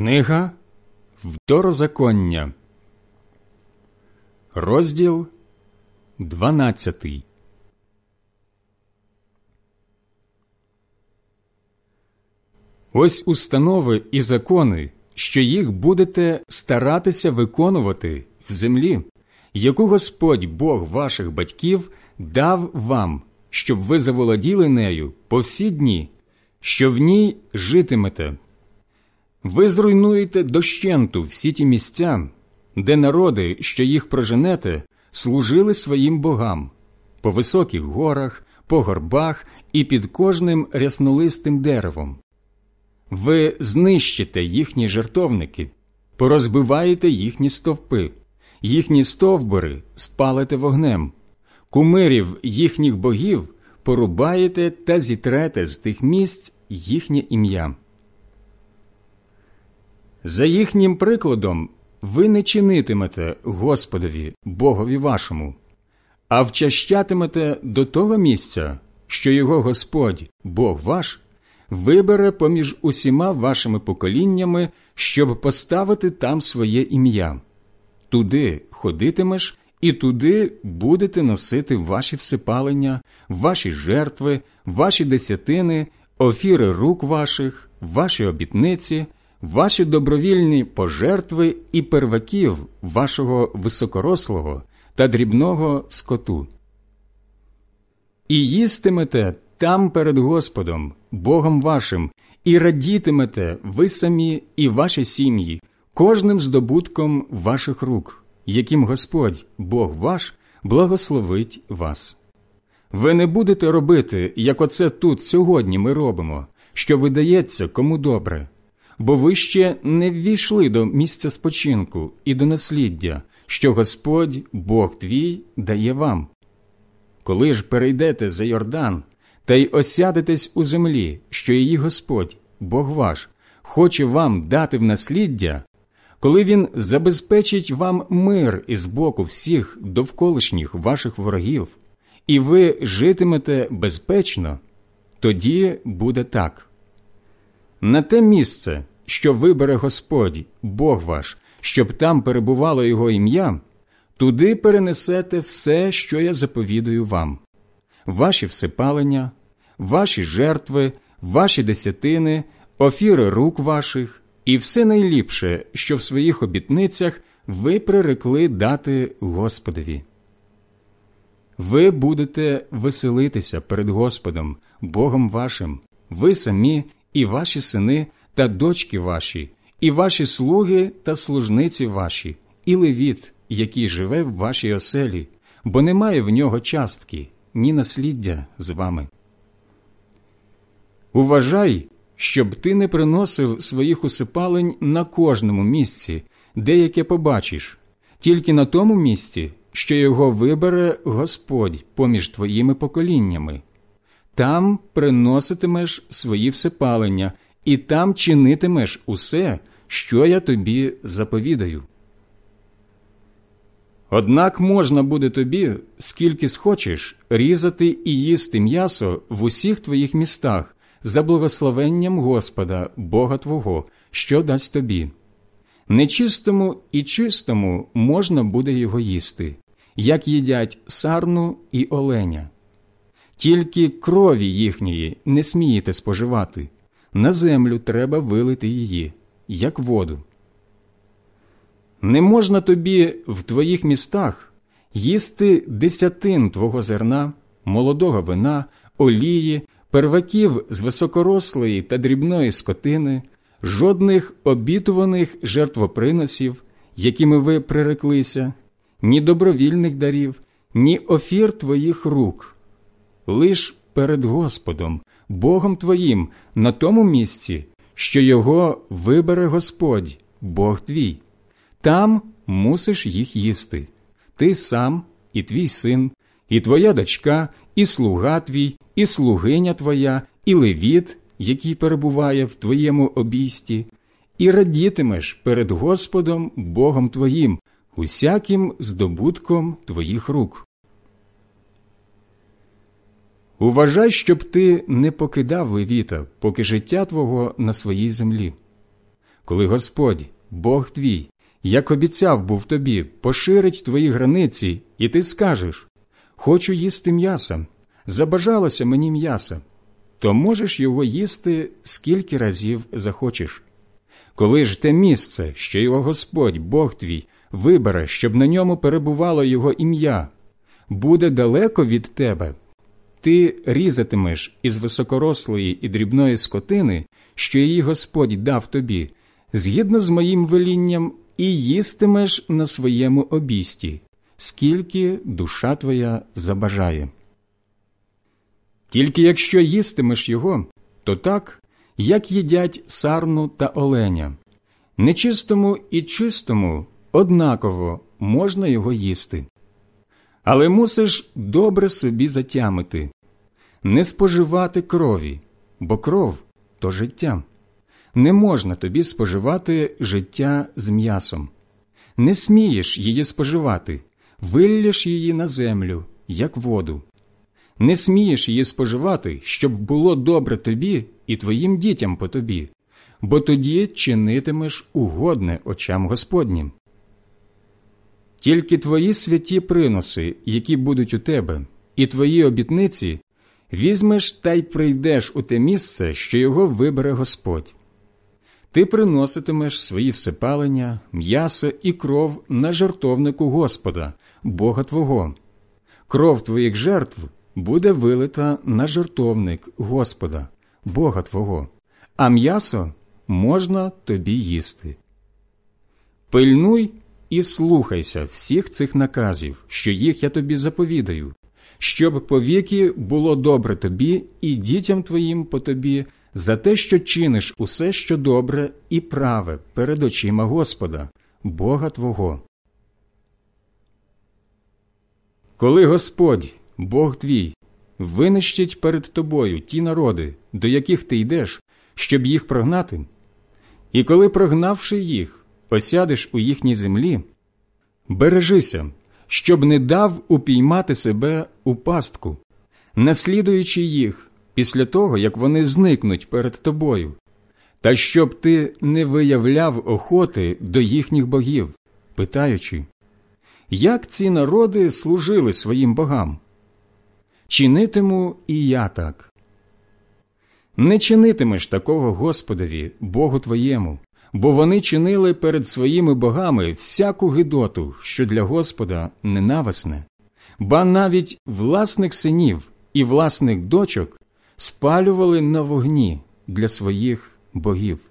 Книга Второзаконня, розділ 12 Ось установи і закони, що їх будете старатися виконувати в землі, яку Господь Бог ваших батьків дав вам, щоб ви заволоділи нею по всі дні, що в ній житимете. Ви зруйнуєте дощенту всі ті місця, де народи, що їх проженете, служили своїм богам по високих горах, по горбах і під кожним ряснолистим деревом. Ви знищите їхні жертовники, порозбиваєте їхні стовпи, їхні стовбури спалите вогнем, кумирів їхніх богів порубаєте та зітрете з тих місць їхнє ім'я. За їхнім прикладом ви не чинитимете Господові, Богові вашому, а вчащатимете до того місця, що його Господь, Бог ваш, вибере поміж усіма вашими поколіннями, щоб поставити там своє ім'я. Туди ходитимеш і туди будете носити ваші всипалення, ваші жертви, ваші десятини, офіри рук ваших, ваші обітниці ваші добровільні пожертви і перваків вашого високорослого та дрібного скоту. І їстимете там перед Господом, Богом вашим, і радітимете ви самі і ваші сім'ї, кожним здобутком ваших рук, яким Господь, Бог ваш, благословить вас. Ви не будете робити, як оце тут сьогодні ми робимо, що видається кому добре бо ви ще не ввійшли до місця спочинку і до насліддя, що Господь, Бог твій, дає вам. Коли ж перейдете за Йордан та й осядетесь у землі, що її Господь, Бог ваш, хоче вам дати в насліддя, коли він забезпечить вам мир із боку всіх довколишніх ваших ворогів, і ви житимете безпечно, тоді буде так. На те місце, що вибере Господь, Бог ваш, щоб там перебувало Його ім'я, туди перенесете все, що я заповідую вам, ваші всипалення, ваші жертви, ваші десятини, офіри рук ваших і все найліпше, що в своїх обітницях ви прирекли дати Господові. Ви будете веселитися перед Господом, Богом вашим, ви самі і ваші сини та дочки ваші, і ваші слуги та служниці ваші, і левіт, який живе в вашій оселі, бо немає в нього частки, ні насліддя з вами. Уважай, щоб ти не приносив своїх усипалень на кожному місці, деяке побачиш, тільки на тому місці, що його вибере Господь поміж твоїми поколіннями. Там приноситимеш свої всипалення і там чинитимеш усе, що я тобі заповідаю. Однак можна буде тобі, скільки схочеш, різати і їсти м'ясо в усіх твоїх містах за благословенням Господа, Бога Твого, що дасть тобі. Нечистому і чистому можна буде його їсти, як їдять сарну і оленя. Тільки крові їхньої не смієте споживати на землю треба вилити її, як воду. Не можна тобі в твоїх містах їсти десятин твого зерна, молодого вина, олії, перваків з високорослої та дрібної скотини, жодних обітуваних жертвоприносів, якими ви приреклися, ні добровільних дарів, ні офір твоїх рук. Лиш перед Господом, Богом твоїм на тому місці, що його вибере Господь, Бог твій. Там мусиш їх їсти. Ти сам, і твій син, і твоя дочка, і слуга твій, і слугиня твоя, і левіт, який перебуває в твоєму обійсті, і радітимеш перед Господом Богом твоїм, усяким здобутком твоїх рук. Уважай, щоб ти не покидав левіта, поки життя твого на своїй землі. коли Господь, Бог твій, як обіцяв був тобі, поширить твої границі, і ти скажеш Хочу їсти м'яса, забажалося мені м'яса, то можеш його їсти скільки разів захочеш. Коли ж те місце, що його Господь, Бог твій, вибере, щоб на ньому перебувало його ім'я, буде далеко від тебе, ти різатимеш із високорослої і дрібної скотини, що її Господь дав тобі, згідно з моїм велінням, і їстимеш на своєму обісті, скільки душа твоя забажає. Тільки якщо їстимеш його, то так, як їдять сарну та оленя, нечистому і чистому однаково можна його їсти. Але мусиш добре собі затямити, не споживати крові, бо кров то життя. Не можна тобі споживати життя з м'ясом. Не смієш її споживати, вилляш її на землю, як воду. Не смієш її споживати, щоб було добре тобі і твоїм дітям по тобі, бо тоді чинитимеш угодне очам Господнім. Тільки твої святі приноси, які будуть у тебе, і твої обітниці, візьмеш та й прийдеш у те місце, що його вибере Господь. Ти приноситимеш свої всепалення, м'ясо і кров на жертовнику Господа, Бога Твого. Кров твоїх жертв буде вилита на жертовник Господа, Бога Твого, а м'ясо можна тобі їсти. Пильнуй і слухайся всіх цих наказів, що їх я тобі заповідаю, щоб повіки було добре тобі і дітям твоїм по тобі за те, що чиниш усе, що добре і праве перед очима Господа, Бога Твого. Коли Господь, Бог твій, винищить перед тобою ті народи, до яких ти йдеш, щоб їх прогнати, і коли, прогнавши їх, осядеш у їхній землі, бережися, щоб не дав упіймати себе у пастку, наслідуючи їх після того, як вони зникнуть перед тобою, та щоб ти не виявляв охоти до їхніх богів, питаючи, як ці народи служили своїм богам? Чинитиму і я так. Не чинитимеш такого Господові, Богу твоєму, бо вони чинили перед своїми богами всяку гидоту, що для Господа ненависне, ба навіть власних синів і власних дочок спалювали на вогні для своїх богів.